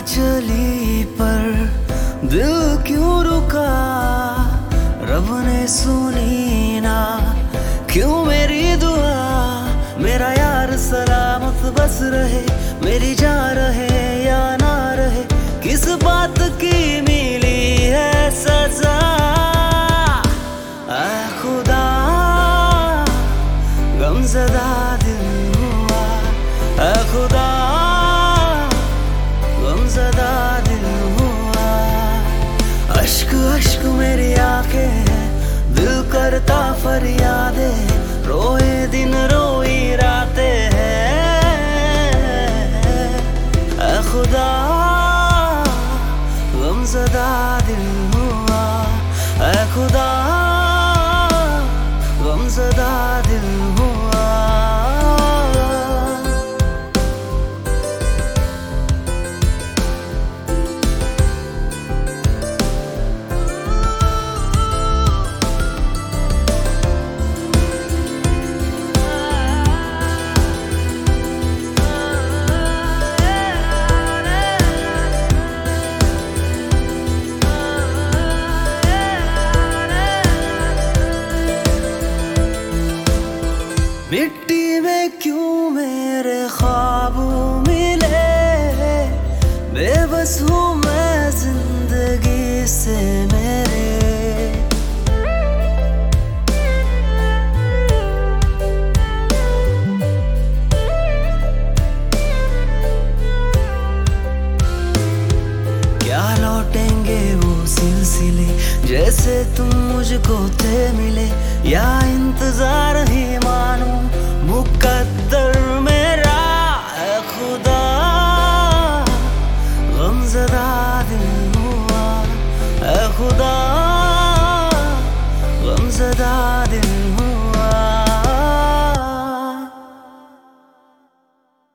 चली पर दिल क्यों रुका? रब ने सुनी ना, क्यों मेरी दुआ? मेरा यार सलामत बस रहे, मेरी जा रहे गमजदा दिल हुआ। अश्क अश्क मेरी आँखें हैं। दिल करता फरियादे। रोए दिन, रोई रातें हैं। खुदा गमजदा दिल मिट्टी में क्यों मेरे ख्वाब मिले? बेबस हूँ मैं ज़िंदगी से मेरे। क्या लौटेंगे वो सिलसिले जैसे तुम मुझको थे मिले? या इंतज़ार ही मानो मुकद्दर मेरा है खुदा। गमजदा दिल हुआ है खुदा। गमजदा दिल